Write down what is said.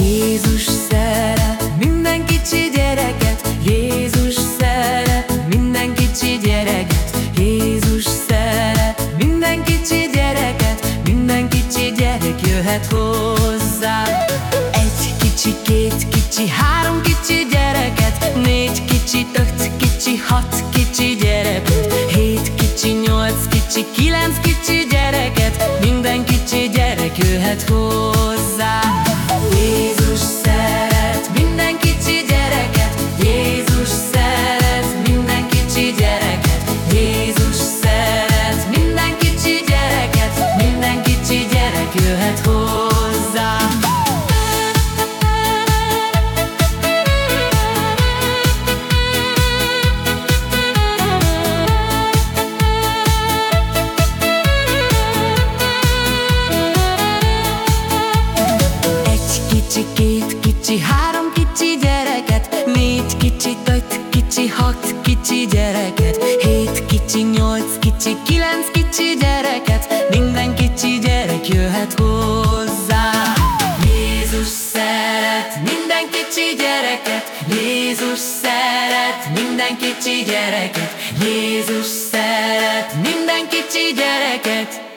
Jézus szeret minden kicsi gyereket, Jézus szeret minden kicsi gyereket, Jézus szeret minden kicsi gyereket, minden kicsi gyerek jöhet hozzá. Egy kicsi, két kicsi, három kicsi, kicsi, kilenc kicsi gyereket Minden kicsi gyerek jöhet hozzá. Jézus kicsi, három kicsi gyereket Négy kicsi, öt kicsi, hat kicsi gyereket Hét kicsi, nyolc kicsi, kilenc kicsi gyereket Minden kicsi gyerek jöhet hozzá. Jézus szeret minden kicsi gyereket Jézus szeret minden kicsi gyereket Jézus szeret minden kicsi gyereket.